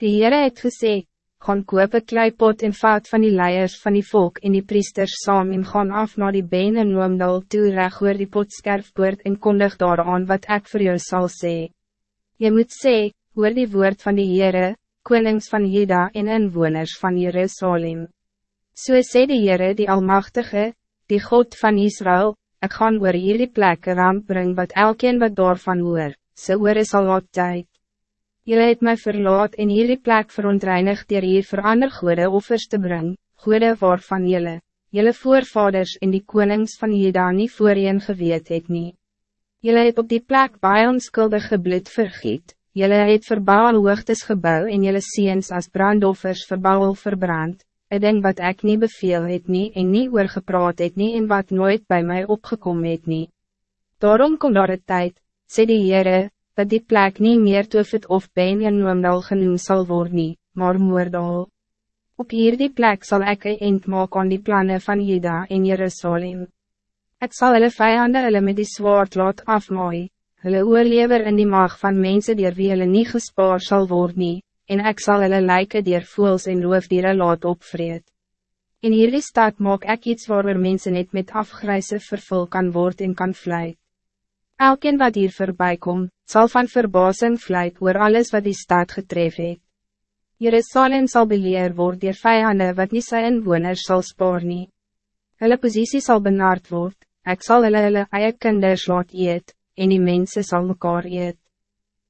Die Heere het gesê, gaan koop een kleipot en vaat van die leiers van die volk en die priesters saam en gaan af naar die been en noemdal toe reg oor die potskerfpoort en kondig daaraan wat ik voor jou zal sê. Je moet sê, hoor die woord van die Heere, konings van Juda en inwoners van Jerusalem. So sê die Heere die Almachtige, die God van Israël, ik gaan oor hierdie plek ramp bring wat elkeen wat daarvan hoor, sy oor is al wat tyd. Jylle het my verlaat en hierdie plek verontreinig dier hier vir ander goede offers te brengen, goede waarvan jylle, jylle voorvaders en die konings van Juda nie voorheen geweet het nie. Jylle het op die plek baie onskuldige bloed vergiet, jylle het vir Baal hoogtes gebouw en jylle seens as brandoffers vir Baal verbrand, een ding wat ik niet beveel het nie en nie oorgepraat het nie en wat nooit bij mij opgekomen het nie. Daarom kom daar het tijd, sê die Heere, dat die plek niet meer Toofit of Ben en Noemdal genoem sal word nie, maar Moordal. Op hierdie plek zal ik een eind maak aan die plannen van Juda en Jerusalem. Ik zal hulle vijanden hulle met die zwaard laat afmaai, hulle oorlever in die mag van mensen die wie hulle nie gespaar sal word nie, en ik zal hulle lijken dier voels en roofdieren laat opvreed. In hierdie stad maak ik iets waar mensen niet met afgrijzen vervul kan worden en kan vlijt. Elkeen wat hier voorbij komt, zal van verbazing vlijt oor alles wat die stad getref het. Jerusalem zal beleer worden dier vijanden wat niet zijn inwoners zal spoor nie. Hulle positie zal benaard worden, ik zal hulle hulle eie kinders laat eet, en die mensen zal mekaar eet.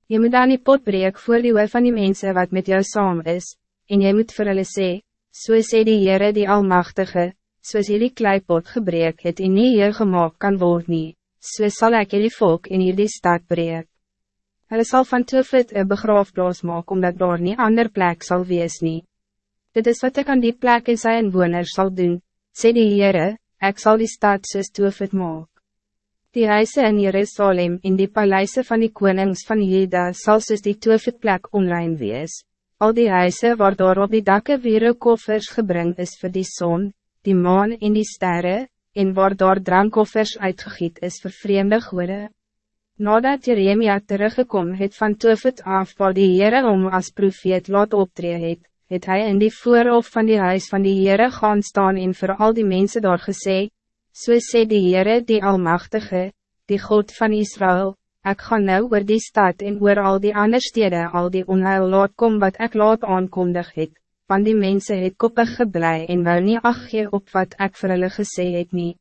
Je moet dan die pot breek voor die oor van die mensen wat met jou saam is, en je moet vir hulle sê, so sê die Heere die Almachtige, soos hierdie kleipot gebreek het en nie hier gemaakt kan word nie, so sal ek hierdie volk in hierdie stad breek. Hulle sal van Toofit een begraafplaas maak, omdat daar nie ander plek zal wees nie. Dit is wat ik aan die plek in sy inwoners zal doen, sê die Heere, ek sal die stad soos Toofit maak. Die huise in Jerusalem en die paleise van die konings van Juda sal soos die toofitplek online wees. Al die huise waar daar op die dakke weer koffers gebring is voor die zon, die maan en die sterren, en waar daar drankkoffers uitgegiet is voor vreemde goede. Nadat Jeremia teruggekom het van toofit af waar die Heere om as profeet laat optree het, het hy in die voorhof van die huis van die Heere gaan staan en voor al die mensen daar gesê, So sê die Heere die Almachtige, die God van Israël, ik ga nou oor die stad en oor al die ander stede al die onheil laat kom wat ik laat aankondig het, want die mensen het koppig geblei en wil nie ach op wat ik vir hulle gesê het nie.